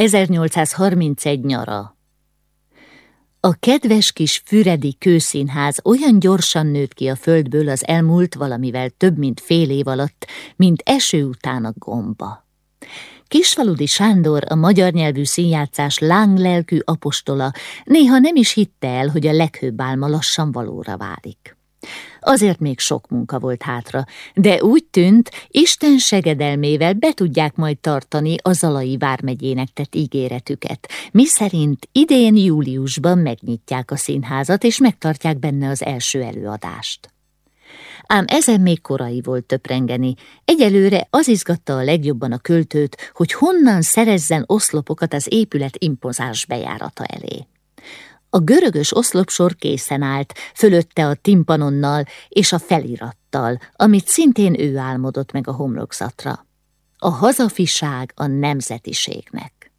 1831 nyara. A kedves kis füredi kőszínház olyan gyorsan nőtt ki a földből az elmúlt valamivel több mint fél év alatt, mint eső után a gomba. Kisfaludi Sándor, a magyar nyelvű színjátszás lánglelkű apostola, néha nem is hitte el, hogy a leghőbb álma lassan valóra válik. Azért még sok munka volt hátra, de úgy tűnt, Isten segedelmével be tudják majd tartani a Zalai vármegyének tett ígéretüket, mi szerint idén júliusban megnyitják a színházat, és megtartják benne az első előadást. Ám ezen még korai volt töprengeni. Egyelőre az izgatta a legjobban a költőt, hogy honnan szerezzen oszlopokat az épület impozáns bejárata elé. A görögös oszlopsor készen állt, fölötte a timpanonnal és a felirattal, amit szintén ő álmodott meg a homlokzatra. A hazafiság a nemzetiségnek.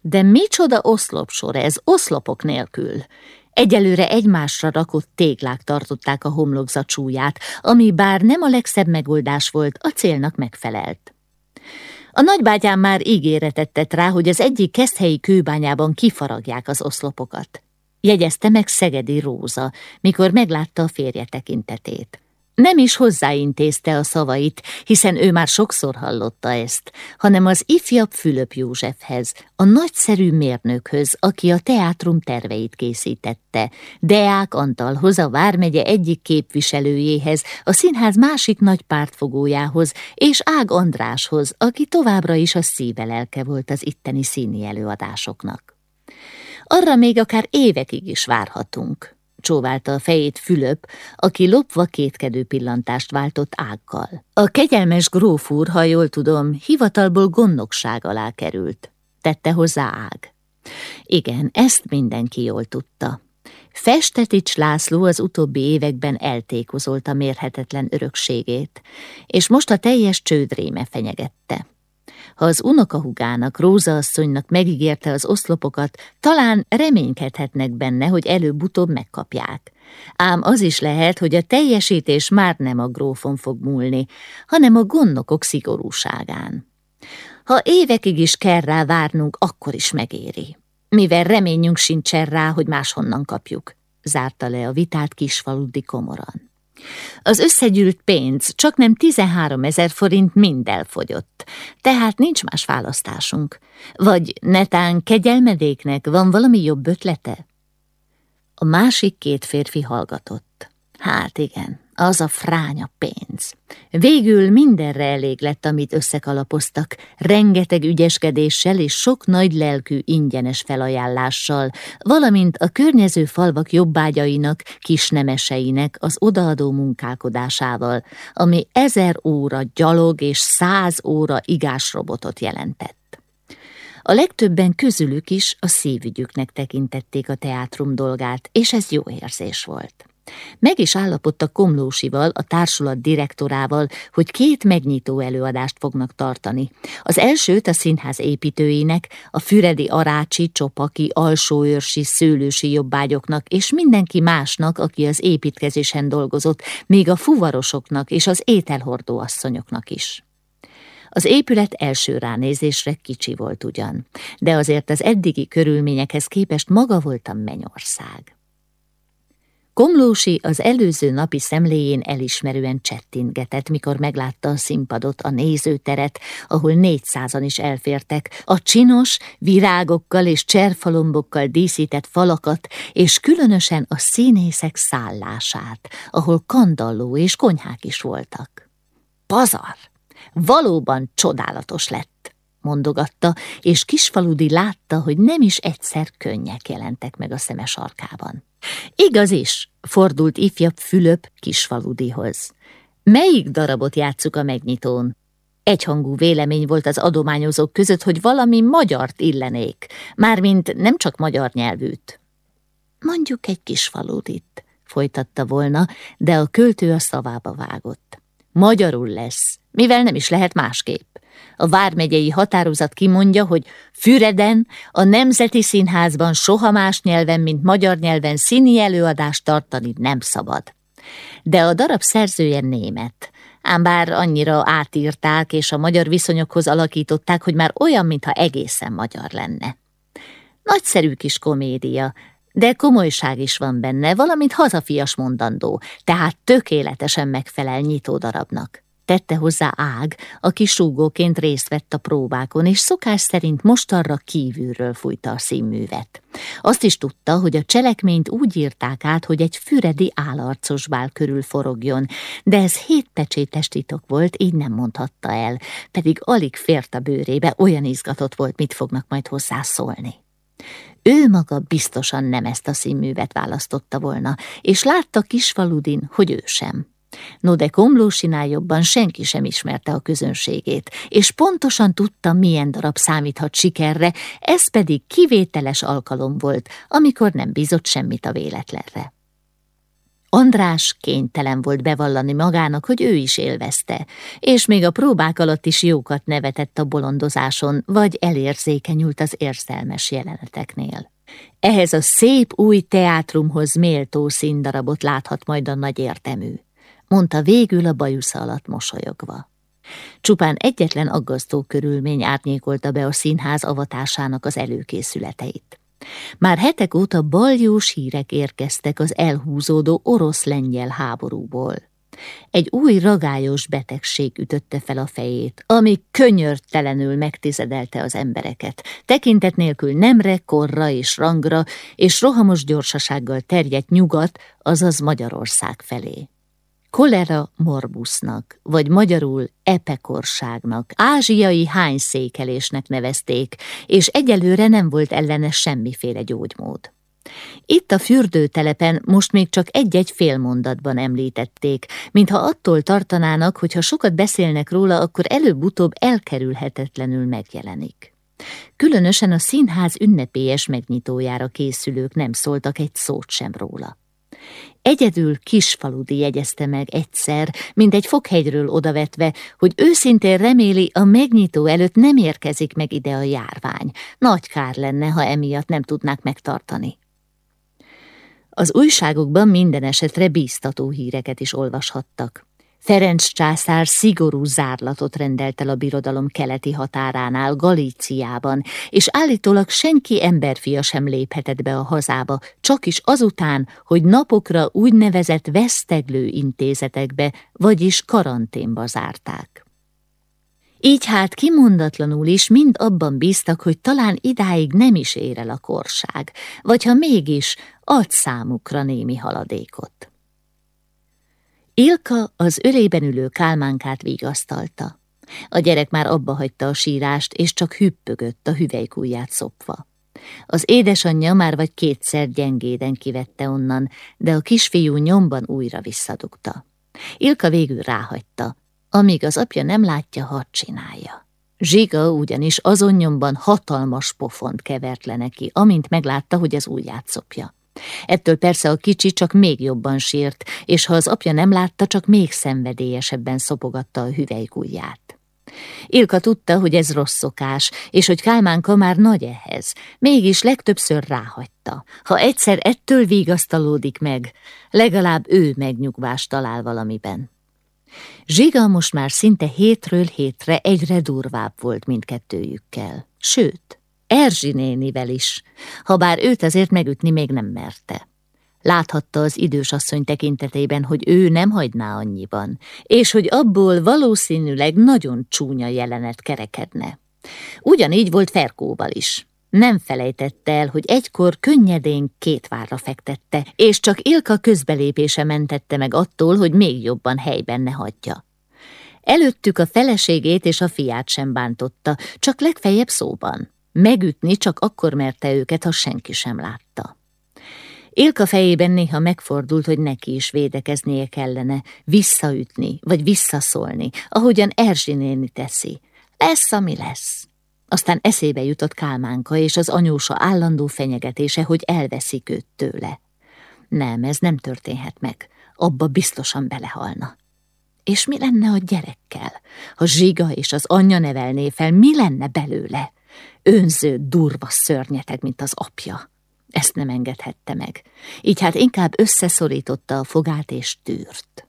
De micsoda oszlopsor ez, oszlopok nélkül? Egyelőre egymásra rakott téglák tartották a homlokzat súlyát, ami bár nem a legszebb megoldás volt, a célnak megfelelt. A nagybátyám már ígéretet tett rá, hogy az egyik keszthelyi kőbányában kifaragják az oszlopokat jegyezte meg Szegedi Róza, mikor meglátta a férje tekintetét. Nem is hozzáintézte a szavait, hiszen ő már sokszor hallotta ezt, hanem az ifjabb Fülöp Józsefhez, a nagyszerű mérnökhöz, aki a teátrum terveit készítette, Deák Antalhoz, a Vármegye egyik képviselőjéhez, a színház másik nagy pártfogójához, és Ág Andráshoz, aki továbbra is a szíve lelke volt az itteni színi előadásoknak. Arra még akár évekig is várhatunk, csóválta a fejét Fülöp, aki lopva kétkedő pillantást váltott ággal. A kegyelmes gróf úr, ha jól tudom, hivatalból gondnokság alá került, tette hozzá ág. Igen, ezt mindenki jól tudta. Festetics László az utóbbi években eltékozolta mérhetetlen örökségét, és most a teljes csődréme fenyegette. Ha az unokahugának, Róza asszonynak megígérte az oszlopokat, talán reménykedhetnek benne, hogy előbb-utóbb megkapják. Ám az is lehet, hogy a teljesítés már nem a grófon fog múlni, hanem a gondnokok szigorúságán. Ha évekig is kell rá várnunk, akkor is megéri. Mivel reményünk sincsen rá, hogy máshonnan kapjuk, zárta le a vitát kisfaludi komoran. Az összegyűlt pénz csak nem 13 ezer forint mind elfogyott, tehát nincs más választásunk. Vagy netán kegyelmedéknek van valami jobb ötlete? A másik két férfi hallgatott. Hát igen, az a fránya pénz. Végül mindenre elég lett, amit összekalapoztak, rengeteg ügyeskedéssel és sok nagy lelkű ingyenes felajánlással, valamint a környező falvak jobbágyainak, kisnemeseinek az odaadó munkálkodásával, ami ezer óra gyalog és száz óra igásrobotot jelentett. A legtöbben közülük is a szívügyüknek tekintették a teátrum dolgát, és ez jó érzés volt. Meg is állapodtak Komlósival, a társulat direktorával, hogy két megnyitó előadást fognak tartani. Az elsőt a színház építőinek, a füredi arácsi, csopaki, alsóőrsi, szőlősi jobbágyoknak és mindenki másnak, aki az építkezésen dolgozott, még a fuvarosoknak és az ételhordó asszonyoknak is. Az épület első ránézésre kicsi volt ugyan, de azért az eddigi körülményekhez képest maga volt a mennyország. Komlósi az előző napi szemléjén elismerően csettingetett, mikor meglátta a színpadot, a nézőteret, ahol négyszázan is elfértek, a csinos, virágokkal és cserfalombokkal díszített falakat, és különösen a színészek szállását, ahol kandalló és konyhák is voltak. Pazar! Valóban csodálatos lett! Mondogatta, és Kisfaludi látta, hogy nem is egyszer könnyek jelentek meg a szeme sarkában. Igaz is, fordult ifjabb Fülöp Kisfaludihoz. Melyik darabot játsszuk a megnyitón? Egyhangú vélemény volt az adományozók között, hogy valami magyart illenék, mármint nem csak magyar nyelvűt. Mondjuk egy kis faludit, folytatta volna, de a költő a szavába vágott. Magyarul lesz, mivel nem is lehet másképp. A vármegyei határozat kimondja, hogy Füreden, a Nemzeti Színházban soha más nyelven, mint magyar nyelven színi előadást tartani nem szabad. De a darab szerzője német, ám bár annyira átírták és a magyar viszonyokhoz alakították, hogy már olyan, mintha egészen magyar lenne. Nagyszerű kis komédia, de komolyság is van benne, valamint hazafias mondandó, tehát tökéletesen megfelel nyitó darabnak. Tette hozzá Ág, aki súgóként részt vett a próbákon, és szokás szerint most arra kívülről fújta a színművet. Azt is tudta, hogy a cselekményt úgy írták át, hogy egy füredi állarcos bál körül forogjon, de ez hétpecsétes titok volt, így nem mondhatta el, pedig alig fért a bőrébe, olyan izgatott volt, mit fognak majd hozzászólni. Ő maga biztosan nem ezt a színművet választotta volna, és látta Kisfaludin, hogy ő sem. No de Komlósinál jobban senki sem ismerte a közönségét, és pontosan tudta, milyen darab számíthat sikerre, ez pedig kivételes alkalom volt, amikor nem bízott semmit a véletlenre. András kénytelen volt bevallani magának, hogy ő is élvezte, és még a próbák alatt is jókat nevetett a bolondozáson, vagy elérzékenyült az érzelmes jeleneteknél. Ehhez a szép új teátrumhoz méltó színdarabot láthat majd a nagy értemű mondta végül a bajusza alatt mosolyogva. Csupán egyetlen aggasztó körülmény árnyékolta be a színház avatásának az előkészületeit. Már hetek óta baljós hírek érkeztek az elhúzódó orosz-lengyel háborúból. Egy új ragályos betegség ütötte fel a fejét, ami könyörtelenül megtizedelte az embereket, tekintet nélkül nemre, korra és rangra, és rohamos gyorsasággal terjedt nyugat, azaz Magyarország felé kolera morbusnak, vagy magyarul epekorságnak, ázsiai hányszékelésnek nevezték, és egyelőre nem volt ellene semmiféle gyógymód. Itt a fürdőtelepen most még csak egy-egy fél mondatban említették, mintha attól tartanának, hogy ha sokat beszélnek róla, akkor előbb-utóbb elkerülhetetlenül megjelenik. Különösen a színház ünnepélyes megnyitójára készülők nem szóltak egy szót sem róla. Egyedül kisfaludi jegyezte meg egyszer, mint egy fokhegyről odavetve, hogy őszintén reméli, a megnyitó előtt nem érkezik meg ide a járvány. Nagy kár lenne, ha emiatt nem tudnák megtartani. Az újságokban minden esetre bíztató híreket is olvashattak. Ferenc császár szigorú zárlatot rendelt el a birodalom keleti határánál, Galíciában, és állítólag senki emberfia sem léphetett be a hazába, csak is azután, hogy napokra úgynevezett veszteglő intézetekbe, vagyis karanténba zárták. Így hát kimondatlanul is mind abban bíztak, hogy talán idáig nem is ér el a korság, vagy ha mégis, ad számukra némi haladékot. Ilka az ölében ülő kálmánkát vigasztalta. A gyerek már abba hagyta a sírást, és csak hüppögött a hüvelykújját szopva. Az édesanyja már vagy kétszer gyengéden kivette onnan, de a kisfiú nyomban újra visszadugta. Ilka végül ráhagyta, amíg az apja nem látja, hadd csinálja. Zsiga ugyanis azon nyomban hatalmas pofont kevert le neki, amint meglátta, hogy az ujját szopja. Ettől persze a kicsi csak még jobban sírt, és ha az apja nem látta, csak még szenvedélyesebben szopogatta a hüvelykujját. Ilka tudta, hogy ez rossz szokás, és hogy Kálmánka már nagy ehhez, mégis legtöbbször ráhagyta. Ha egyszer ettől vigasztalódik meg, legalább ő megnyugvást talál valamiben. Zsiga most már szinte hétről hétre egyre durvább volt mindkettőjükkel. Sőt, Erzsi nénivel is, ha bár őt azért megütni még nem merte. Láthatta az idős asszony tekintetében, hogy ő nem hagyná annyiban, és hogy abból valószínűleg nagyon csúnya jelenet kerekedne. Ugyanígy volt Ferkóval is. Nem felejtette el, hogy egykor könnyedén két várra fektette, és csak Ilka közbelépése mentette meg attól, hogy még jobban helyben ne hagyja. Előttük a feleségét és a fiát sem bántotta, csak legfeljebb szóban. Megütni csak akkor merte őket, ha senki sem látta. Ilka fejében néha megfordult, hogy neki is védekeznie kellene, visszaütni, vagy visszaszólni, ahogyan Erzsi néni teszi. Lesz, ami lesz. Aztán eszébe jutott Kálmánka és az anyósa állandó fenyegetése, hogy elveszik őt tőle. Nem, ez nem történhet meg. Abba biztosan belehalna. És mi lenne a gyerekkel? Ha Zsiga és az anyja nevelné fel, mi lenne belőle? Önző, durva szörnyeteg, mint az apja. Ezt nem engedhette meg. Így hát inkább összeszorította a fogát és tűrt.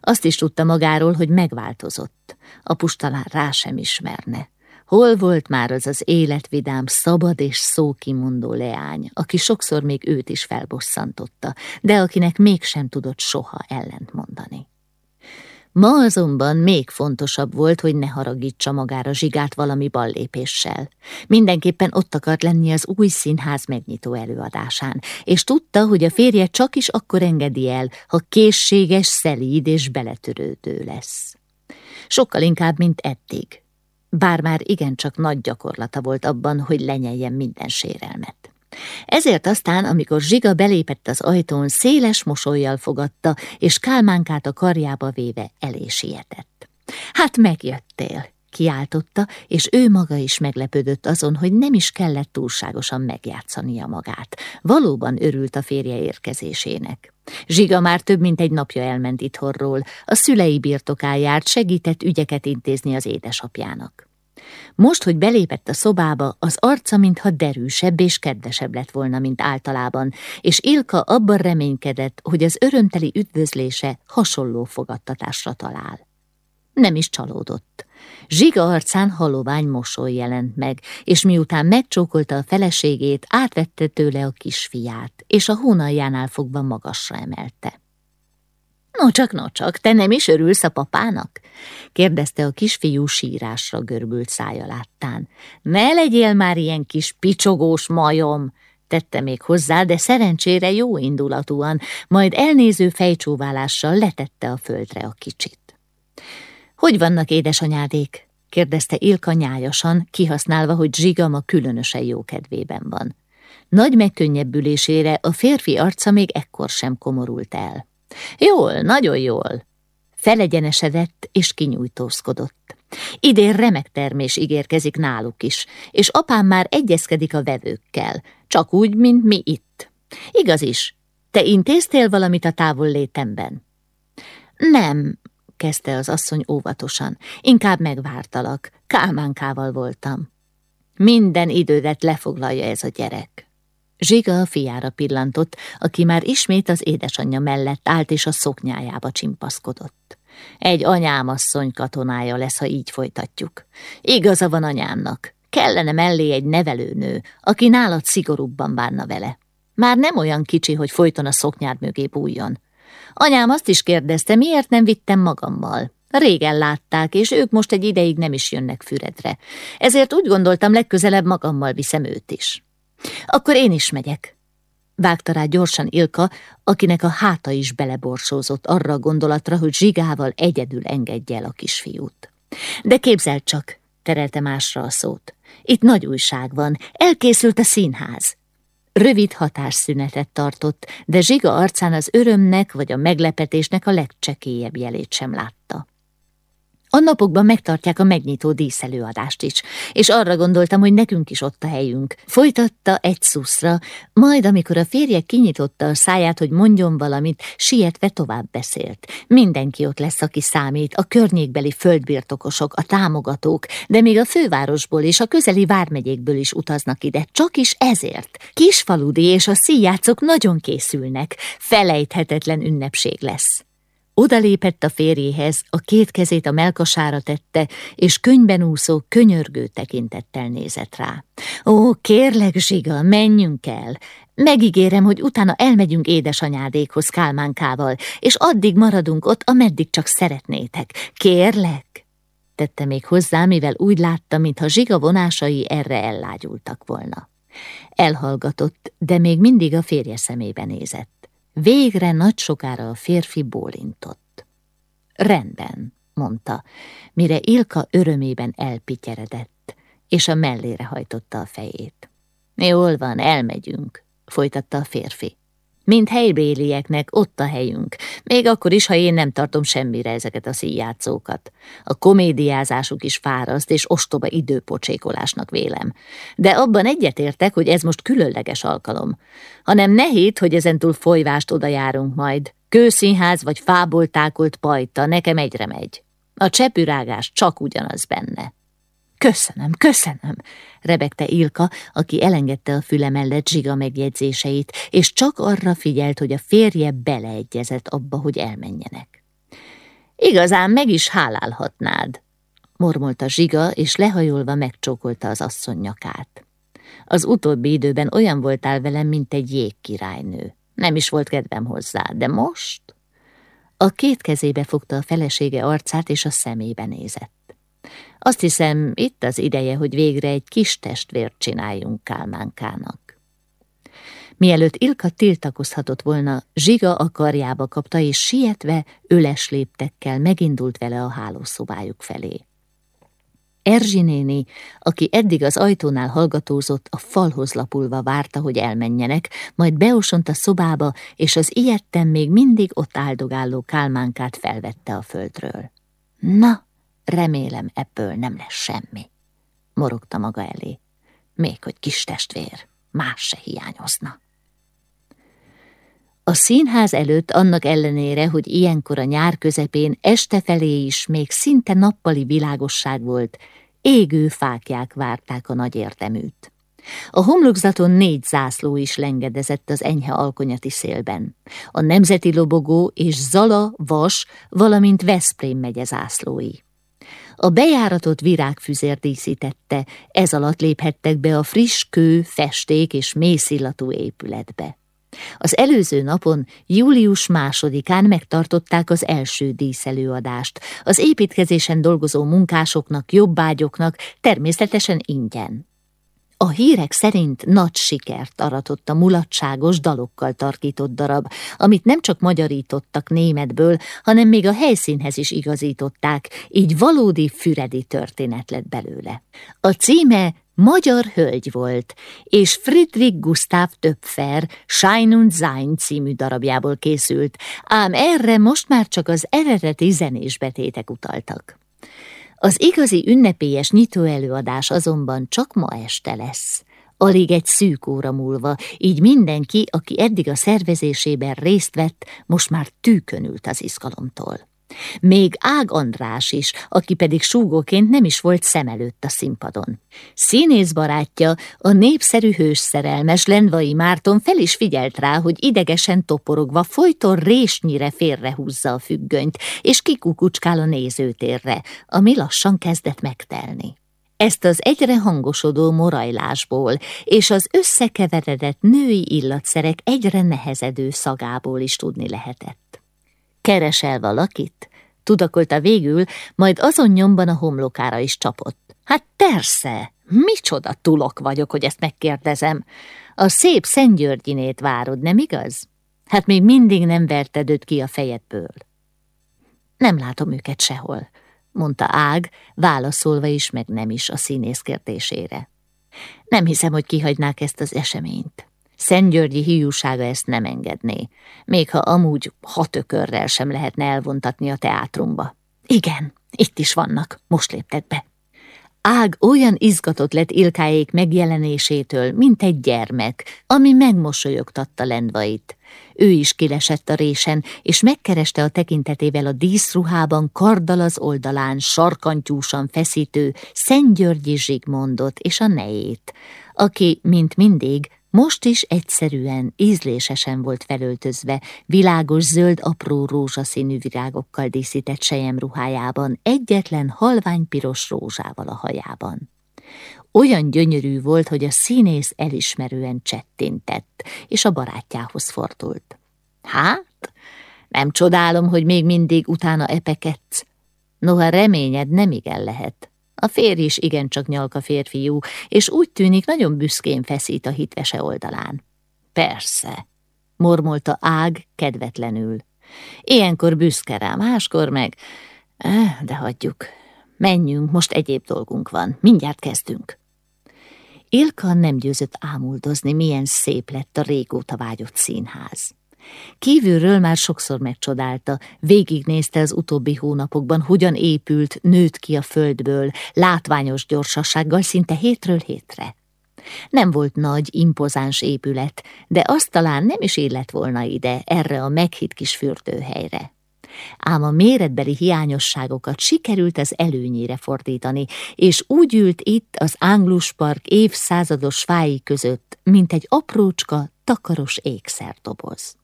Azt is tudta magáról, hogy megváltozott. Apus talán rá sem ismerne. Hol volt már az az életvidám, szabad és szókimondó leány, aki sokszor még őt is felbosszantotta, de akinek mégsem tudott soha ellent mondani. Ma azonban még fontosabb volt, hogy ne haragítsa magára zsigát valami ballépéssel. Mindenképpen ott akart lenni az új színház megnyitó előadásán, és tudta, hogy a férje csak is akkor engedi el, ha készséges, szelíd és beletörődő lesz. Sokkal inkább, mint eddig, bár már igencsak nagy gyakorlata volt abban, hogy lenyeljen minden sérelmet. Ezért aztán, amikor Zsiga belépett az ajtón, széles mosolyjal fogadta, és kálmánkát a karjába véve elé sietett. Hát megjöttél, kiáltotta, és ő maga is meglepődött azon, hogy nem is kellett túlságosan megjátszania magát. Valóban örült a férje érkezésének. Zsiga már több mint egy napja elment itthonról, a szülei birtokájárt segített ügyeket intézni az édesapjának. Most, hogy belépett a szobába, az arca mintha derűsebb és kedvesebb lett volna, mint általában, és Ilka abban reménykedett, hogy az örömteli üdvözlése hasonló fogadtatásra talál. Nem is csalódott. Zsiga arcán halovány mosoly jelent meg, és miután megcsókolta a feleségét, átvette tőle a kisfiát, és a hónaljánál fogva magasra emelte. No csak, no csak, te nem is örülsz a papának? kérdezte a kisfiú sírásra görbült szája láttán. Ne legyél már ilyen kis picsogós majom, tette még hozzá, de szerencsére jó indulatúan, majd elnéző fejcsóválással letette a földre a kicsit. Hogy vannak édesanyádék? kérdezte Ilka nyájasan, kihasználva, hogy Zsigama különösen jó kedvében van. Nagy megkönnyebbülésére a férfi arca még ekkor sem komorult el. Jól, nagyon jól. Felegyenesedett és kinyújtózkodott. Idén remek termés ígérkezik náluk is, és apám már egyezkedik a vevőkkel, csak úgy, mint mi itt. Igaz is, te intéztél valamit a távol létemben? Nem, kezdte az asszony óvatosan, inkább megvártalak, kálmánkával voltam. Minden idődet lefoglalja ez a gyerek. Zsiga a fiára pillantott, aki már ismét az édesanyja mellett állt és a szoknyájába csimpaszkodott. Egy anyámasszony katonája lesz, ha így folytatjuk. Igaza van anyámnak. Kellene mellé egy nevelőnő, aki nálad szigorúbban bánna vele. Már nem olyan kicsi, hogy folyton a szoknyád mögé bújjon. Anyám azt is kérdezte, miért nem vittem magammal. Régen látták, és ők most egy ideig nem is jönnek Füredre. Ezért úgy gondoltam, legközelebb magammal viszem őt is. Akkor én is megyek. Vágta rá gyorsan Ilka, akinek a háta is beleborsózott arra a gondolatra, hogy zsigával egyedül engedje el a kisfiút. De képzeld csak, terelte másra a szót. Itt nagy újság van, elkészült a színház. Rövid hatásszünetet tartott, de Zsiga arcán az örömnek vagy a meglepetésnek a legcsekélyebb jelét sem látta. A napokban megtartják a megnyitó díszelőadást is, és arra gondoltam, hogy nekünk is ott a helyünk. Folytatta egy szuszra, majd amikor a férje kinyitotta a száját, hogy mondjon valamit, sietve tovább beszélt. Mindenki ott lesz, aki számít, a környékbeli földbirtokosok, a támogatók, de még a fővárosból és a közeli vármegyékből is utaznak ide, csak is ezért. Kisfaludi és a szíjátszok nagyon készülnek, felejthetetlen ünnepség lesz. Odalépett a férjéhez, a két kezét a melkasára tette, és könyben úszó, könyörgő tekintettel nézett rá. Ó, kérlek, Zsiga, menjünk el! Megígérem, hogy utána elmegyünk édesanyádékhoz Kálmánkával, és addig maradunk ott, ameddig csak szeretnétek. Kérlek! Tette még hozzá, mivel úgy látta, mintha Zsiga vonásai erre ellágyultak volna. Elhallgatott, de még mindig a férje szemébe nézett. Végre nagy sokára a férfi bólintott. Rendben, mondta, mire Ilka örömében elpityeredett, és a mellére hajtotta a fejét. Jól van, elmegyünk, folytatta a férfi. Mint helybélieknek ott a helyünk, még akkor is, ha én nem tartom semmire ezeket a színjátszókat. A komédiázásuk is fáraszt és ostoba időpocsékolásnak vélem. De abban egyetértek, hogy ez most különleges alkalom. Hanem ne hidd, hogy ezentúl folyvást oda járunk majd. Kőszínház vagy fából tákolt pajta nekem egyre megy. A csepürágás csak ugyanaz benne. Köszönöm, köszönöm, rebegte Ilka, aki elengedte a füle mellett zsiga megjegyzéseit, és csak arra figyelt, hogy a férje beleegyezett abba, hogy elmenjenek. Igazán meg is hálálhatnád, mormolta Zsiga, és lehajolva megcsókolta az asszony nyakát. Az utóbbi időben olyan voltál velem, mint egy jégkirálynő. Nem is volt kedvem hozzá, de most... A két kezébe fogta a felesége arcát, és a szemébe nézett. Azt hiszem, itt az ideje, hogy végre egy kis testvért csináljunk Kálmánkának. Mielőtt Ilka tiltakozhatott volna, Zsiga a karjába kapta, és sietve, öles léptekkel megindult vele a hálószobájuk felé. Erzsi néni, aki eddig az ajtónál hallgatózott, a falhoz lapulva várta, hogy elmenjenek, majd beosont a szobába, és az ilyetten még mindig ott áldogáló kálmánkát felvette a földről. Na, remélem ebből nem lesz semmi, morogta maga elé. Még hogy kis testvér, más se hiányozna. A színház előtt annak ellenére, hogy ilyenkor a nyár közepén este felé is még szinte nappali világosság volt, égő fákják várták a nagy érdeműt. A homlokzaton négy zászló is lengedezett az enyhe alkonyati szélben. A nemzeti lobogó és Zala, Vas, valamint Veszprém megye zászlói. A bejáratot virágfüzér díszítette, ez alatt léphettek be a friss kő, festék és mészillatú épületbe. Az előző napon, július másodikán megtartották az első díszelőadást. Az építkezésen dolgozó munkásoknak, jobbágyoknak természetesen ingyen. A hírek szerint nagy sikert aratott a mulatságos dalokkal tarkított darab, amit nem csak magyarítottak németből, hanem még a helyszínhez is igazították, így valódi füredi történet lett belőle. A címe magyar hölgy volt, és Friedrich Gustav Töpfer Schein und Sein című darabjából készült, ám erre most már csak az eredeti zenésbetétek utaltak. Az igazi ünnepélyes nyitóelőadás azonban csak ma este lesz. Alig egy szűk óra múlva, így mindenki, aki eddig a szervezésében részt vett, most már tűkönült az izgalomtól. Még Ág András is, aki pedig súgóként nem is volt szem előtt a színpadon. Színész barátja, a népszerű hős szerelmes Lendvai Márton fel is figyelt rá, hogy idegesen toporogva folyton résnyire félrehúzza a függönyt, és kikukucskál a nézőtérre, ami lassan kezdett megtelni. Ezt az egyre hangosodó morajlásból és az összekeveredett női illatszerek egyre nehezedő szagából is tudni lehetett. Keresel valakit? Tudakolta végül, majd azon nyomban a homlokára is csapott. Hát persze, micsoda tulok vagyok, hogy ezt megkérdezem. A szép Szentgyörgyinét várod, nem igaz? Hát még mindig nem verted őt ki a fejedből. Nem látom őket sehol, mondta Ág, válaszolva is, meg nem is a színész kérdésére. Nem hiszem, hogy kihagynák ezt az eseményt. Szentgyörgyi hiúsága ezt nem engedné, még ha amúgy hat ökörrel sem lehetne elvontatni a teátrumba. Igen, itt is vannak, most léptek be. Ág olyan izgatott lett Ilkáék megjelenésétől, mint egy gyermek, ami megmosolyogtatta Lendvait. Ő is kilesett a résen, és megkereste a tekintetével a díszruhában, karddal az oldalán, sarkantyúsan feszítő Szentgyörgyi Zsigmondot és a nejét, aki, mint mindig, most is egyszerűen, ízlésesen volt felöltözve, világos zöld apró rózsaszínű virágokkal díszített sejem ruhájában, egyetlen halványpiros rózsával a hajában. Olyan gyönyörű volt, hogy a színész elismerően csettintett, és a barátjához fordult. Hát, nem csodálom, hogy még mindig utána epekedsz. Noha reményed nem igen lehet. A férj is igencsak nyalka férfiú, és úgy tűnik nagyon büszkén feszít a hitvese oldalán. Persze, mormolta Ág kedvetlenül. Ilyenkor büszke rá, máskor meg... Eh, de hagyjuk. Menjünk, most egyéb dolgunk van. Mindjárt kezdünk. Ilka nem győzött ámuldozni, milyen szép lett a régóta vágyott színház. Kívülről már sokszor megcsodálta, végignézte az utóbbi hónapokban, hogyan épült, nőtt ki a földből, látványos gyorsasággal szinte hétről hétre. Nem volt nagy, impozáns épület, de azt talán nem is élet volna ide, erre a meghitt kis fürdőhelyre. Ám a méretbeli hiányosságokat sikerült az előnyére fordítani, és úgy ült itt az Ánglus Park évszázados fái között, mint egy aprócska, takaros ékszerdoboz.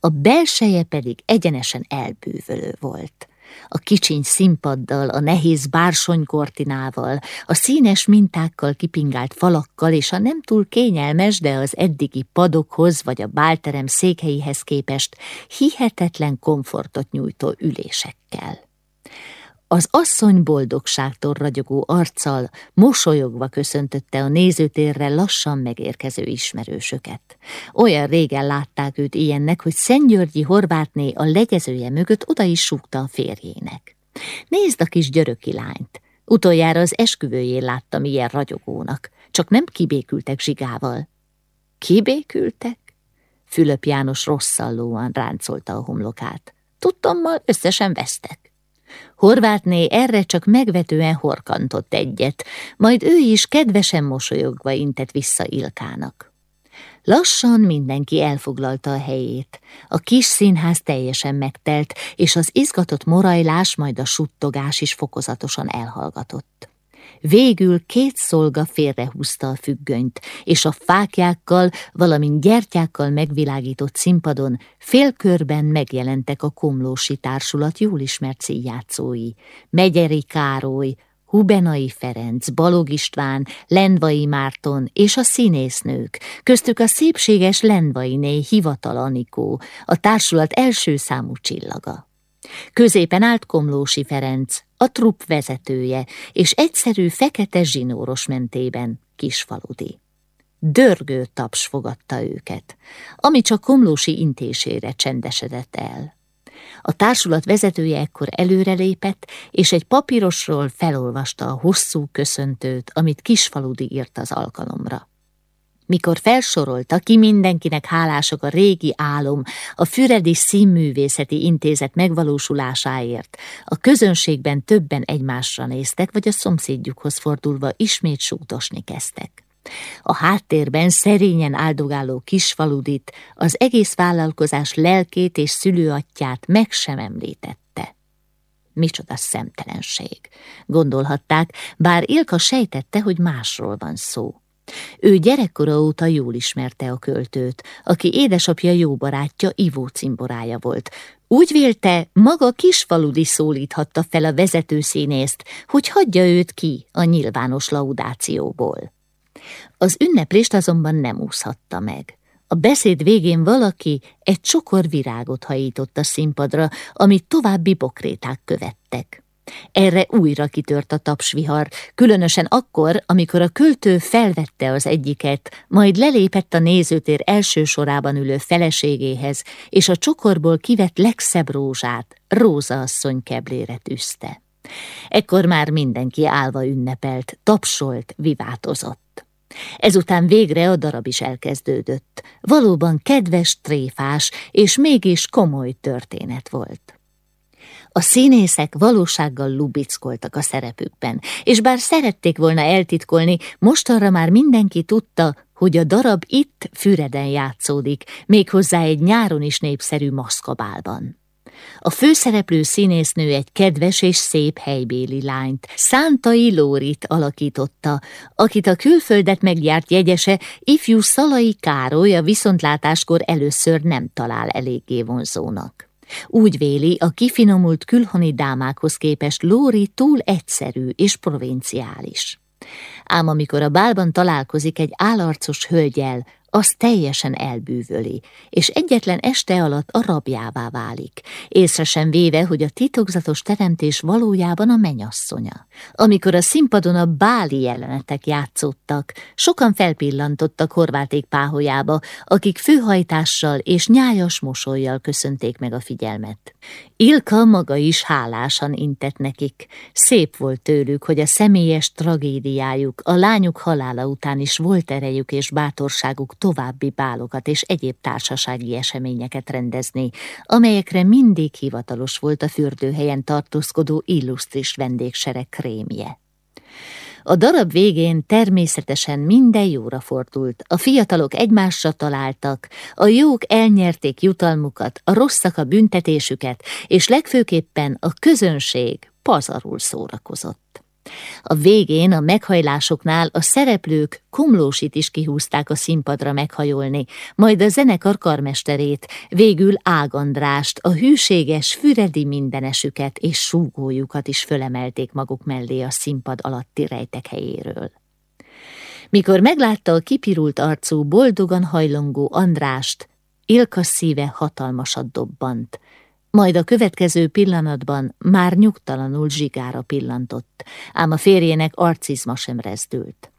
A belseje pedig egyenesen elbűvölő volt. A kicsiny színpaddal, a nehéz bársonykortinával, a színes mintákkal kipingált falakkal és a nem túl kényelmes, de az eddigi padokhoz vagy a bálterem székhelyéhez képest hihetetlen komfortot nyújtó ülésekkel. Az asszony boldogságtól ragyogó arccal, mosolyogva köszöntötte a nézőtérre lassan megérkező ismerősöket. Olyan régen látták őt ilyennek, hogy Szentgyörgyi Horvátné a legyezője mögött oda is súgta a férjének. Nézd a kis györöki lányt! Utoljára az esküvőjén láttam ilyen ragyogónak, csak nem kibékültek zsigával. Kibékültek? Fülöp János rosszallóan ráncolta a homlokát. Tudtommal összesen vesztek. Horvátné erre csak megvetően horkantott egyet, majd ő is kedvesen mosolyogva intett vissza Ilkának. Lassan mindenki elfoglalta a helyét. A kis színház teljesen megtelt, és az izgatott morajlás, majd a suttogás is fokozatosan elhallgatott. Végül két szolga félrehúzta a függönyt, és a fákjákkal, valamint gyertyákkal megvilágított színpadon félkörben megjelentek a komlósi társulat jól ismert színjátszói. Megyeri Károly, Hubenai Ferenc, Balog István, Lendvai Márton és a színésznők, köztük a szépséges Lendvainé Hivatal Anikó, a társulat első számú csillaga. Középen állt Komlósi Ferenc, a trupp vezetője, és egyszerű fekete zsinóros mentében kisfaludi. Dörgő taps fogadta őket, ami csak Komlósi intésére csendesedett el. A társulat vezetője ekkor előrelépett, és egy papírosról felolvasta a hosszú köszöntőt, amit Kisfaludi írt az alkalomra. Mikor felsorolta, ki mindenkinek hálások a régi álom, a Füredi Színművészeti Intézet megvalósulásáért, a közönségben többen egymásra néztek, vagy a szomszédjukhoz fordulva ismét súgdosni kezdtek. A háttérben szerényen áldogáló kisfaludit, az egész vállalkozás lelkét és szülőatját meg sem említette. Micsoda szemtelenség, gondolhatták, bár Ilka sejtette, hogy másról van szó. Ő gyerekkora óta jól ismerte a költőt, aki édesapja jó barátja Ivó cimborája volt. Úgy vélte, maga kisfaludi szólíthatta fel a vezetőszínészt, hogy hagyja őt ki a nyilvános laudációból. Az ünneplést azonban nem úszhatta meg. A beszéd végén valaki egy csokor virágot hajított a színpadra, amit további bokréták követtek. Erre újra kitört a tapsvihar, különösen akkor, amikor a költő felvette az egyiket, majd lelépett a nézőtér első sorában ülő feleségéhez, és a csokorból kivett legszebb rózsát, Róza asszony keblére tűzte. Ekkor már mindenki állva ünnepelt, tapsolt, vivátozott. Ezután végre a darab is elkezdődött. Valóban kedves, tréfás és mégis komoly történet volt. A színészek valósággal lubickoltak a szerepükben, és bár szerették volna eltitkolni, mostanra már mindenki tudta, hogy a darab itt Füreden játszódik, méghozzá egy nyáron is népszerű maszkabálban. A főszereplő színésznő egy kedves és szép helybéli lányt, Szántai Lórit alakította, akit a külföldet megjárt jegyese ifjú Szalai Károly a viszontlátáskor először nem talál eléggé vonzónak. Úgy véli, a kifinomult külhoni dámákhoz képest Lóri túl egyszerű és provinciális. Ám amikor a bálban találkozik egy álarcos hölgyel, az teljesen elbűvöli, és egyetlen este alatt a rabjává válik, észre sem véve, hogy a titokzatos teremtés valójában a menyasszonya. Amikor a színpadon a báli jelenetek játszottak, sokan felpillantottak Horváték páholyába, akik főhajtással és nyájas mosolyjal köszönték meg a figyelmet. Ilka maga is hálásan intett nekik. Szép volt tőlük, hogy a személyes tragédiájuk, a lányuk halála után is volt erejük és bátorságuk további bálokat és egyéb társasági eseményeket rendezni, amelyekre mindig hivatalos volt a fürdőhelyen tartózkodó illusztris vendégsereg krémje. A darab végén természetesen minden jóra fordult, a fiatalok egymásra találtak, a jók elnyerték jutalmukat, a rosszak a büntetésüket, és legfőképpen a közönség pazarul szórakozott. A végén a meghajlásoknál a szereplők komlósit is kihúzták a színpadra meghajolni, majd a zenekar karmesterét, végül Ágandrást, a hűséges, füredi mindenesüket és súgójukat is fölemelték maguk mellé a színpad alatti rejtek helyéről. Mikor meglátta a kipirult arcú, boldogan hajlongó Andrást, Ilka szíve hatalmasat dobbant, majd a következő pillanatban már nyugtalanul zsigára pillantott, ám a férjének arcizma sem rezdült.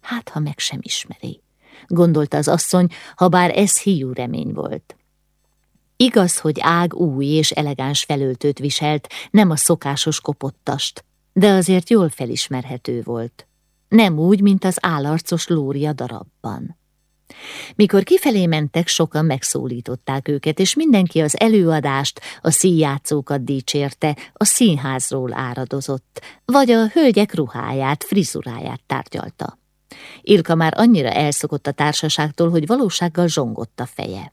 Hát, ha meg sem ismeri, gondolta az asszony, ha bár ez hiú remény volt. Igaz, hogy ág új és elegáns felöltőt viselt, nem a szokásos kopottast, de azért jól felismerhető volt. Nem úgy, mint az állarcos lória darabban. Mikor kifelé mentek, sokan megszólították őket, és mindenki az előadást, a színjátszókat dicsérte, a színházról áradozott, vagy a hölgyek ruháját, frizuráját tárgyalta. Ilka már annyira elszokott a társaságtól, hogy valósággal zsongott a feje.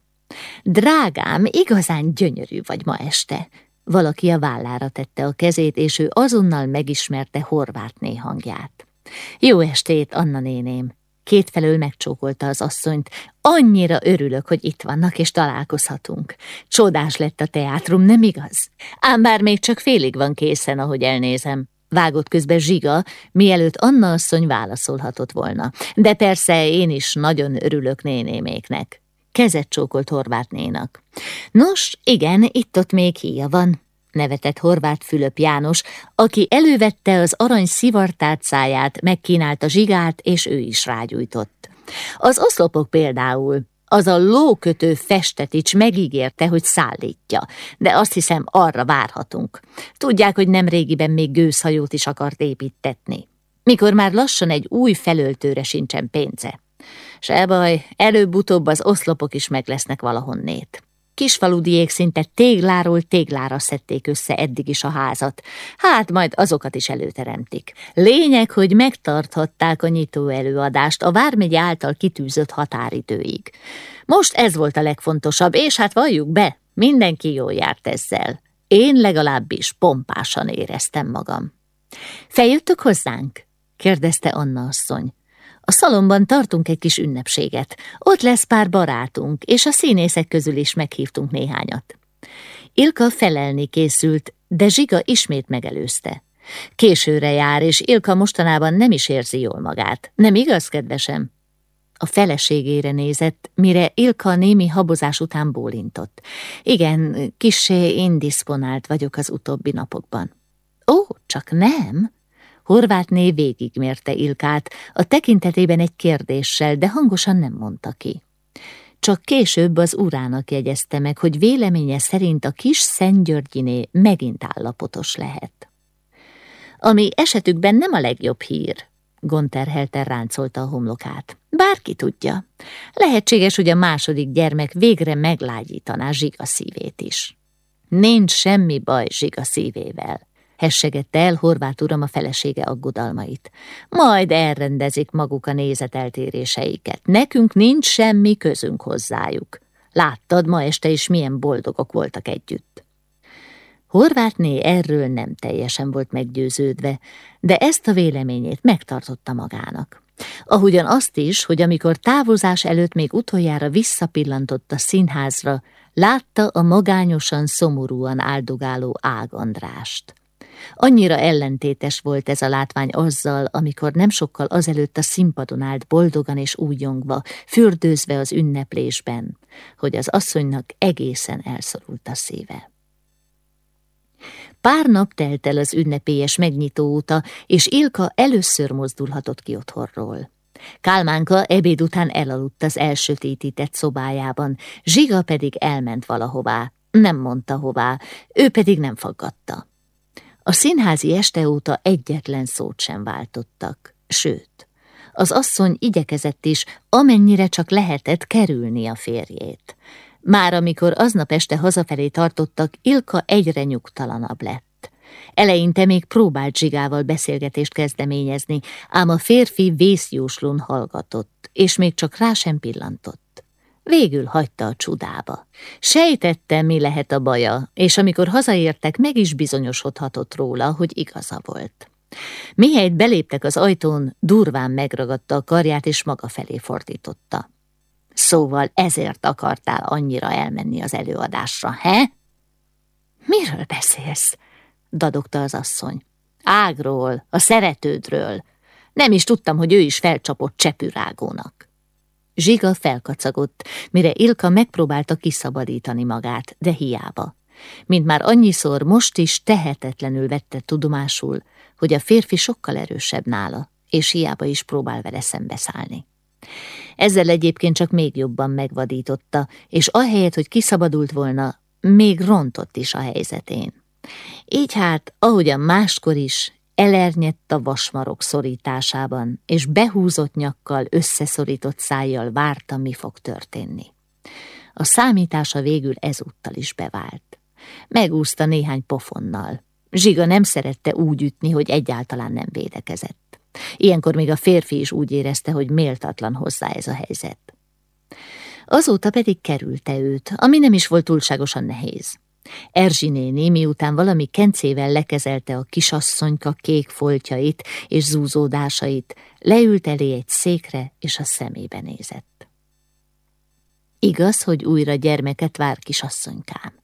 Drágám, igazán gyönyörű vagy ma este. Valaki a vállára tette a kezét, és ő azonnal megismerte Horvátné hangját. Jó estét, Anna néném! Kétfelől megcsókolta az asszonyt. Annyira örülök, hogy itt vannak és találkozhatunk. Csodás lett a teátrum, nem igaz? Ám bár még csak félig van készen, ahogy elnézem. Vágott közben Zsiga, mielőtt Anna asszony válaszolhatott volna. De persze én is nagyon örülök nénéméknek. Kezet csókolt Horvátnénak. Nos, igen, itt-ott még híja van, nevetett Horváth Fülöp János, aki elővette az arany szivartárcáját, megkínálta zsigát, és ő is rágyújtott. Az oszlopok például, az a lókötő festetics megígérte, hogy szállítja, de azt hiszem arra várhatunk. Tudják, hogy nem régiben még gőzhajót is akart építetni. Mikor már lassan egy új felöltőre sincsen pénze. Se baj, előbb-utóbb az oszlopok is meg lesznek valahonnét. Kisfaludiék szinte tégláról téglára szedték össze eddig is a házat, hát majd azokat is előteremtik. Lényeg, hogy megtarthatták a nyitó előadást a Vármegy által kitűzött határidőig. Most ez volt a legfontosabb, és hát valljuk be, mindenki jól járt ezzel. Én legalábbis pompásan éreztem magam. Feljöttök hozzánk? kérdezte Anna asszony. A szalomban tartunk egy kis ünnepséget. Ott lesz pár barátunk, és a színészek közül is meghívtunk néhányat. Ilka felelni készült, de Zsiga ismét megelőzte. Későre jár, és Ilka mostanában nem is érzi jól magát. Nem igaz, kedvesem? A feleségére nézett, mire Ilka némi habozás után bólintott. Igen, kissé indisponált vagyok az utóbbi napokban. Ó, csak nem? Horvátné végigmérte Ilkát, a tekintetében egy kérdéssel, de hangosan nem mondta ki. Csak később az urának jegyezte meg, hogy véleménye szerint a kis Szentgyörgyiné megint állapotos lehet. Ami esetükben nem a legjobb hír, Gonterhelter ráncolta a homlokát. Bárki tudja. Lehetséges, hogy a második gyermek végre meglágyítaná Zsiga szívét is. Nincs semmi baj Zsiga szívével hessegette el Horváth uram a felesége aggodalmait. Majd elrendezik maguk a nézeteltéréseiket. Nekünk nincs semmi közünk hozzájuk. Láttad, ma este is milyen boldogok voltak együtt. Horvátné erről nem teljesen volt meggyőződve, de ezt a véleményét megtartotta magának. Ahogyan azt is, hogy amikor távozás előtt még utoljára visszapillantott a színházra, látta a magányosan, szomorúan áldogáló Ág Andrást. Annyira ellentétes volt ez a látvány azzal, amikor nem sokkal azelőtt a színpadon állt boldogan és újjongva, fürdőzve az ünneplésben, hogy az asszonynak egészen elszorult a szíve. Pár nap telt el az ünnepélyes megnyitó óta, és Ilka először mozdulhatott ki otthonról. Kálmánka ebéd után elaludt az elsötétített szobájában, Zsiga pedig elment valahová, nem mondta hová, ő pedig nem faggatta. A színházi este óta egyetlen szót sem váltottak, sőt, az asszony igyekezett is, amennyire csak lehetett kerülni a férjét. Már amikor aznap este hazafelé tartottak, Ilka egyre nyugtalanabb lett. Eleinte még próbált Zsigával beszélgetést kezdeményezni, ám a férfi vészjóslón hallgatott, és még csak rá sem pillantott. Végül hagyta a csudába. Sejtette, mi lehet a baja, és amikor hazaértek, meg is bizonyosodhatott róla, hogy igaza volt. Mihelyt beléptek az ajtón, durván megragadta a karját, és maga felé fordította. Szóval ezért akartál annyira elmenni az előadásra, he? Miről beszélsz? dadogta az asszony. Ágról, a szeretődről. Nem is tudtam, hogy ő is felcsapott csepürágónak. Zsiga felkacagott, mire Ilka megpróbálta kiszabadítani magát, de hiába. Mint már annyiszor most is tehetetlenül vette tudomásul, hogy a férfi sokkal erősebb nála, és hiába is próbál vele szembeszállni. Ezzel egyébként csak még jobban megvadította, és ahelyett, hogy kiszabadult volna, még rontott is a helyzetén. Így hát, ahogyan máskor is, elernyett a vasmarok szorításában, és behúzott nyakkal, összeszorított szájjal várta, mi fog történni. A számítása végül ezúttal is bevált. Megúszta néhány pofonnal. Zsiga nem szerette úgy ütni, hogy egyáltalán nem védekezett. Ilyenkor még a férfi is úgy érezte, hogy méltatlan hozzá ez a helyzet. Azóta pedig kerülte őt, ami nem is volt túlságosan nehéz. Erzsi néni, miután valami kencével lekezelte a kisasszonyka kék foltjait és zúzódásait, leült elé egy székre, és a szemébe nézett. Igaz, hogy újra gyermeket vár kisasszonykám.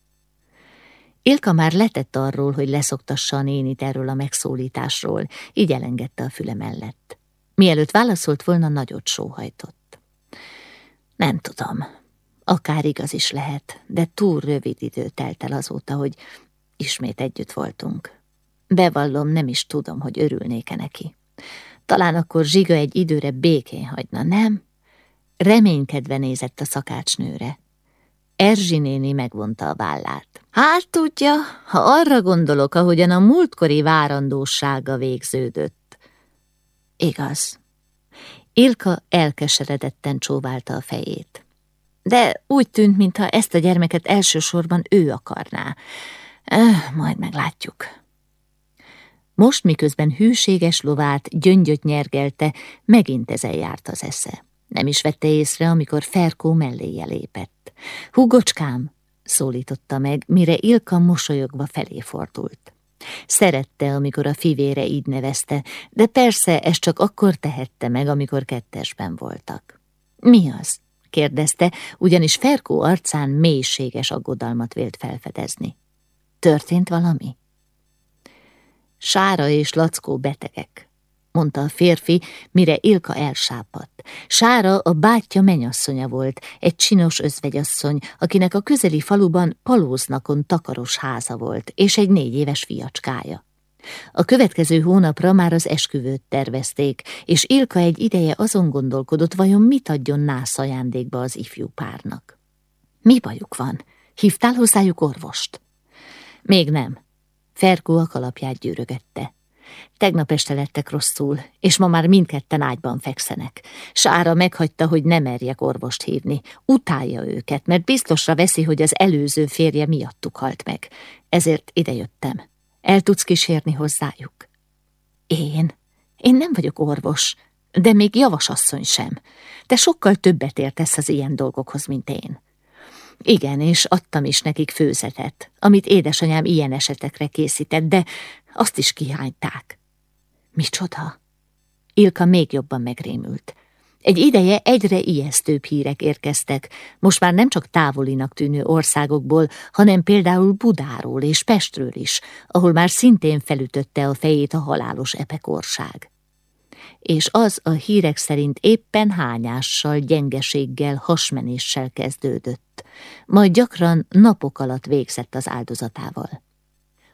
Ilka már letett arról, hogy leszoktassa a nénit erről a megszólításról, így elengedte a füle mellett. Mielőtt válaszolt volna, nagyot sóhajtott. Nem tudom, akár igaz is lehet, de túl rövid idő telt el azóta, hogy ismét együtt voltunk. Bevallom, nem is tudom, hogy örülnék-e neki. Talán akkor Zsiga egy időre békén hagyna, nem? Reménykedve nézett a szakácsnőre. Erzsi néni megvonta a vállát. Hát tudja, ha arra gondolok, ahogyan a múltkori várandósága végződött. Igaz. Ilka elkeseredetten csóválta a fejét. De úgy tűnt, mintha ezt a gyermeket elsősorban ő akarná. Öh, majd meglátjuk. Most, miközben hűséges lovát gyöngyöt nyergelte, megint ezen járt az esze. Nem is vette észre, amikor Ferkó melléje lépett. Hugocskám, szólította meg, mire Ilka mosolyogva felé fordult. Szerette, amikor a fivére így nevezte, de persze ez csak akkor tehette meg, amikor kettesben voltak. Mi az? Kérdezte, ugyanis Ferkó arcán mélységes aggodalmat vélt felfedezni. Történt valami? Sára és Lackó betegek, mondta a férfi, mire Ilka elsápadt. Sára a bátyja menyasszonya volt, egy csinos özvegyasszony, akinek a közeli faluban palóznakon takaros háza volt, és egy négy éves fiacskája. A következő hónapra már az esküvőt tervezték, és Ilka egy ideje azon gondolkodott, vajon mit adjon nász ajándékba az ifjú párnak. Mi bajuk van? Hívtál hozzájuk orvost? Még nem. Ferkó a kalapját gyűrögette. Tegnap este lettek rosszul, és ma már mindketten ágyban fekszenek. Sára meghagyta, hogy ne merjek orvost hívni. Utálja őket, mert biztosra veszi, hogy az előző férje miattuk halt meg. Ezért idejöttem. El tudsz kísérni hozzájuk? Én? Én nem vagyok orvos, de még javasasszony sem. Te sokkal többet értesz az ilyen dolgokhoz, mint én. Igen, és adtam is nekik főzetet, amit édesanyám ilyen esetekre készített, de azt is kihányták. Micsoda? Ilka még jobban megrémült. Egy ideje egyre ijesztőbb hírek érkeztek, most már nem csak távolinak tűnő országokból, hanem például Budáról és Pestről is, ahol már szintén felütötte a fejét a halálos epekorság. És az a hírek szerint éppen hányással, gyengeséggel, hasmenéssel kezdődött, majd gyakran napok alatt végzett az áldozatával.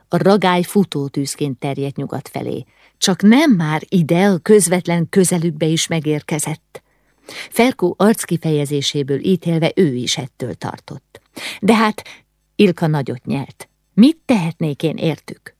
A ragály futótűzként terjedt nyugat felé, csak nem már ide a közvetlen közelükbe is megérkezett. Ferkó arckifejezéséből ítélve ő is ettől tartott. De hát Ilka nagyot nyelt. Mit tehetnék én értük?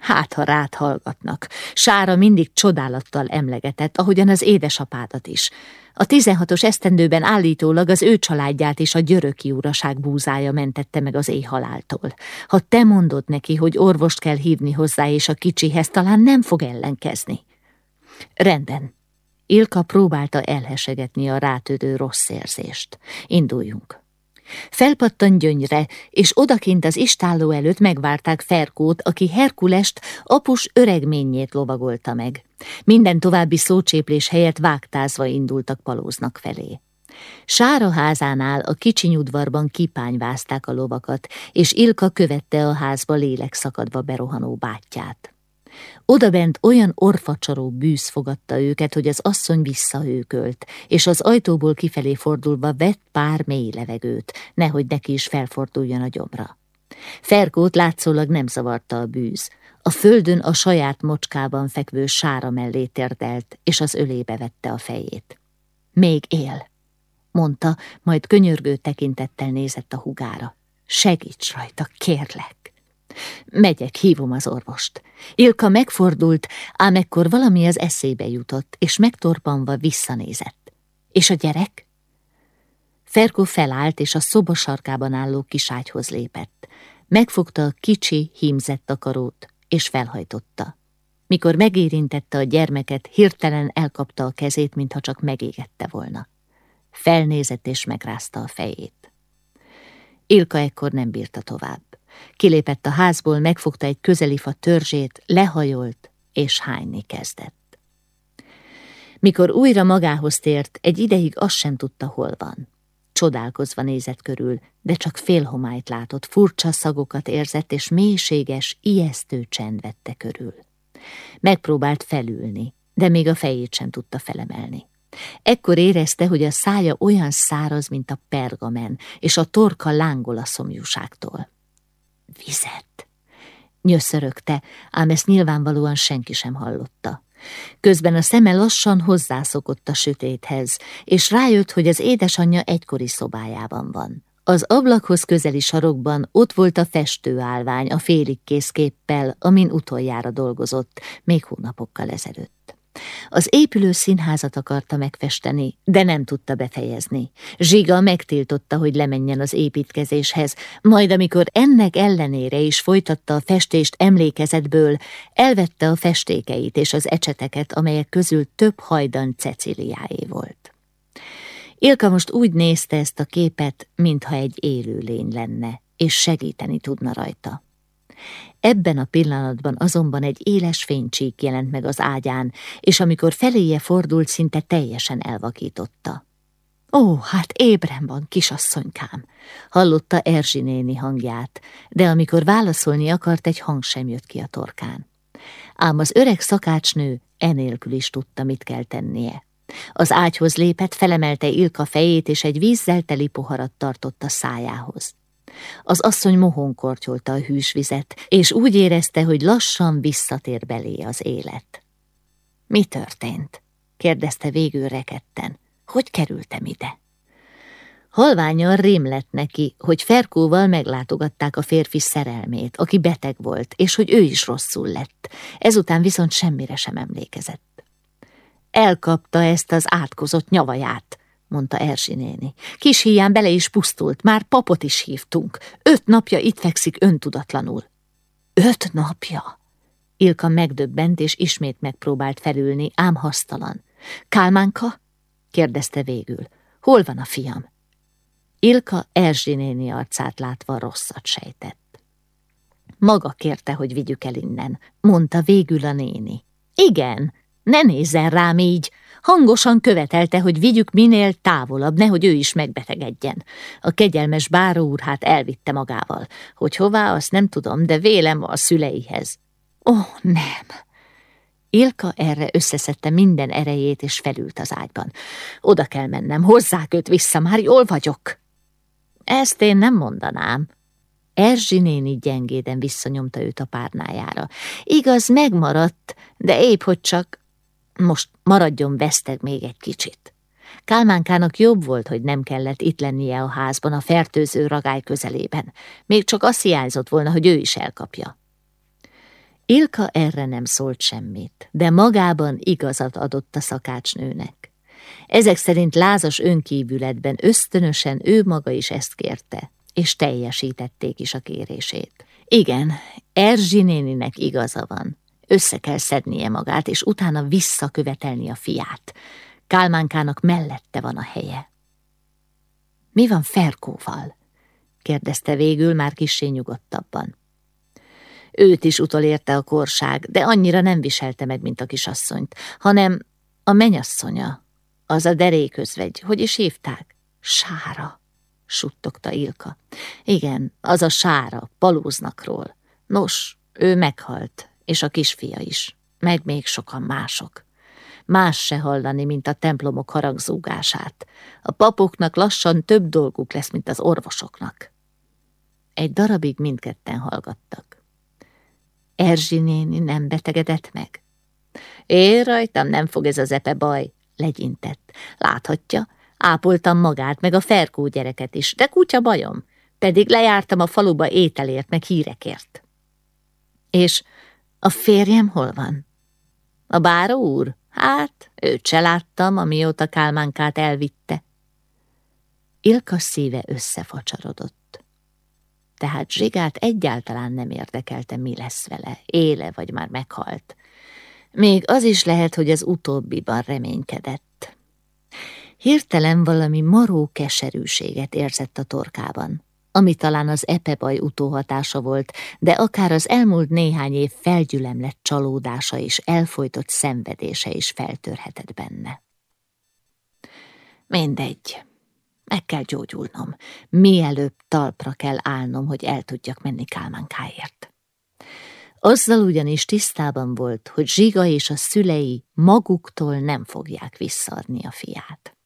Hát, ha rád hallgatnak. Sára mindig csodálattal emlegetett, ahogyan az édesapádat is. A tizenhatos esztendőben állítólag az ő családját és a györöki uraság búzája mentette meg az éjhaláltól. Ha te mondod neki, hogy orvost kell hívni hozzá, és a kicsihez talán nem fog ellenkezni. Rendben. Ilka próbálta elhesegetni a rátődő rossz érzést. Induljunk. Felpattan gyönyre, és odakint az istálló előtt megvárták Ferkót, aki Herkulest apus öregményét lovagolta meg. Minden további szócséplés helyett vágtázva indultak palóznak felé. Sára házánál a kicsi udvarban kipányvázták a lovakat, és Ilka követte a házba lélek szakadva berohanó bátyját. Odabent olyan orfacsaró bűz fogadta őket, hogy az asszony visszahőkölt, és az ajtóból kifelé fordulva vett pár mély levegőt, nehogy neki is felforduljon a gyomra. Ferkót látszólag nem zavarta a bűz. A földön a saját mocskában fekvő sára mellé térdelt, és az ölébe vette a fejét. Még él, mondta, majd könyörgő tekintettel nézett a hugára. Segíts rajta, kérlek! Megyek, hívom az orvost. Ilka megfordult, ám ekkor valami az eszébe jutott, és megtorpanva visszanézett. És a gyerek? Ferko felállt, és a szoba sarkában álló kiságyhoz lépett. Megfogta a kicsi, hímzett takarót, és felhajtotta. Mikor megérintette a gyermeket, hirtelen elkapta a kezét, mintha csak megégette volna. Felnézett és megrázta a fejét. Ilka ekkor nem bírta tovább. Kilépett a házból, megfogta egy közeli fa törzsét, lehajolt és hányni kezdett. Mikor újra magához tért, egy ideig azt sem tudta, hol van. Csodálkozva nézett körül, de csak félhomályt látott, furcsa szagokat érzett, és mélységes, ijesztő csend vette körül. Megpróbált felülni, de még a fejét sem tudta felemelni. Ekkor érezte, hogy a szája olyan száraz, mint a pergamen, és a torka lángol a szomjúságtól. Vizet! Nyöszörögte, ám ezt nyilvánvalóan senki sem hallotta. Közben a szeme lassan hozzászokott a sötéthez, és rájött, hogy az édesanyja egykori szobájában van. Az ablakhoz közeli sarokban ott volt a festőállvány a félig kész képpel, amin utoljára dolgozott, még hónapokkal ezelőtt. Az épülő színházat akarta megfesteni, de nem tudta befejezni. Zsiga megtiltotta, hogy lemenjen az építkezéshez, majd amikor ennek ellenére is folytatta a festést emlékezetből, elvette a festékeit és az ecseteket, amelyek közül több hajdan Ceciliáé volt. Ilka most úgy nézte ezt a képet, mintha egy élőlény lenne, és segíteni tudna rajta. Ebben a pillanatban azonban egy éles fénycsík jelent meg az ágyán, és amikor feléje fordult, szinte teljesen elvakította. Ó, hát ébren van, kisasszonykám, hallotta Erzsi néni hangját, de amikor válaszolni akart, egy hang sem jött ki a torkán. Ám az öreg szakácsnő enélkül is tudta, mit kell tennie. Az ágyhoz lépett, felemelte Ilka fejét, és egy vízzel teli poharat tartott a szájához. Az asszony mohon kortyolta a hűs vizet, és úgy érezte, hogy lassan visszatér belé az élet. Mi történt? kérdezte végül reketten. Hogy kerültem ide? Halványan rém lett neki, hogy Ferkóval meglátogatták a férfi szerelmét, aki beteg volt, és hogy ő is rosszul lett. Ezután viszont semmire sem emlékezett. Elkapta ezt az átkozott nyavaját, mondta Erzsi néni. Kis híján bele is pusztult, már papot is hívtunk. Öt napja itt fekszik öntudatlanul. Öt napja? Ilka megdöbbent, és ismét megpróbált felülni, ám hasztalan. Kálmánka? kérdezte végül. Hol van a fiam? Ilka Erzsi néni arcát látva rosszat sejtett. Maga kérte, hogy vigyük el innen, mondta végül a néni. Igen, ne nézzen rám így, Hangosan követelte, hogy vigyük minél távolabb, nehogy ő is megbetegedjen. A kegyelmes báró úr hát elvitte magával. Hogy hová, azt nem tudom, de vélem a szüleihez. Ó, oh, nem! Ilka erre összeszedte minden erejét, és felült az ágyban. Oda kell mennem, hozzák őt vissza, már jól vagyok. Ezt én nem mondanám. Erzsi néni gyengéden visszanyomta őt a párnájára. Igaz, megmaradt, de épp hogy csak most maradjon veszteg még egy kicsit. Kálmánkának jobb volt, hogy nem kellett itt lennie a házban a fertőző ragály közelében. Még csak azt hiányzott volna, hogy ő is elkapja. Ilka erre nem szólt semmit, de magában igazat adott a szakácsnőnek. Ezek szerint lázas önkívületben ösztönösen ő maga is ezt kérte, és teljesítették is a kérését. Igen, Erzsi igaza van. Össze kell szednie magát, és utána visszakövetelni a fiát. Kálmánkának mellette van a helye. Mi van Ferkóval? kérdezte végül már kissé nyugodtabban. Őt is utolérte a korság, de annyira nem viselte meg, mint a kisasszonyt, hanem a menyasszonya, az a deréközvegy, hogy is hívták? Sára, suttogta Ilka. Igen, az a sára, palúznakról. Nos, ő meghalt, és a kisfia is, meg még sokan mások. Más se hallani, mint a templomok harangzúgását. A papoknak lassan több dolguk lesz, mint az orvosoknak. Egy darabig mindketten hallgattak. Erzsi néni nem betegedett meg? Én rajtam nem fog ez az epe baj, legyintett. Láthatja, ápoltam magát, meg a Ferkó gyereket is, de kutya bajom, pedig lejártam a faluba ételért, meg hírekért. És a férjem hol van? A báró úr? Hát, őt se láttam, amióta Kálmánkát elvitte. Ilka szíve összefacsarodott. Tehát Zsigát egyáltalán nem érdekelte, mi lesz vele, éle vagy már meghalt. Még az is lehet, hogy az utóbbiban reménykedett. Hirtelen valami maró keserűséget érzett a torkában, ami talán az epebaj utóhatása volt, de akár az elmúlt néhány év felgyülemlett csalódása és elfolytott szenvedése is feltörhetett benne. Mindegy, meg kell gyógyulnom, mielőbb talpra kell állnom, hogy el tudjak menni Kálmánkáért. Azzal ugyanis tisztában volt, hogy Zsiga és a szülei maguktól nem fogják visszaadni a fiát.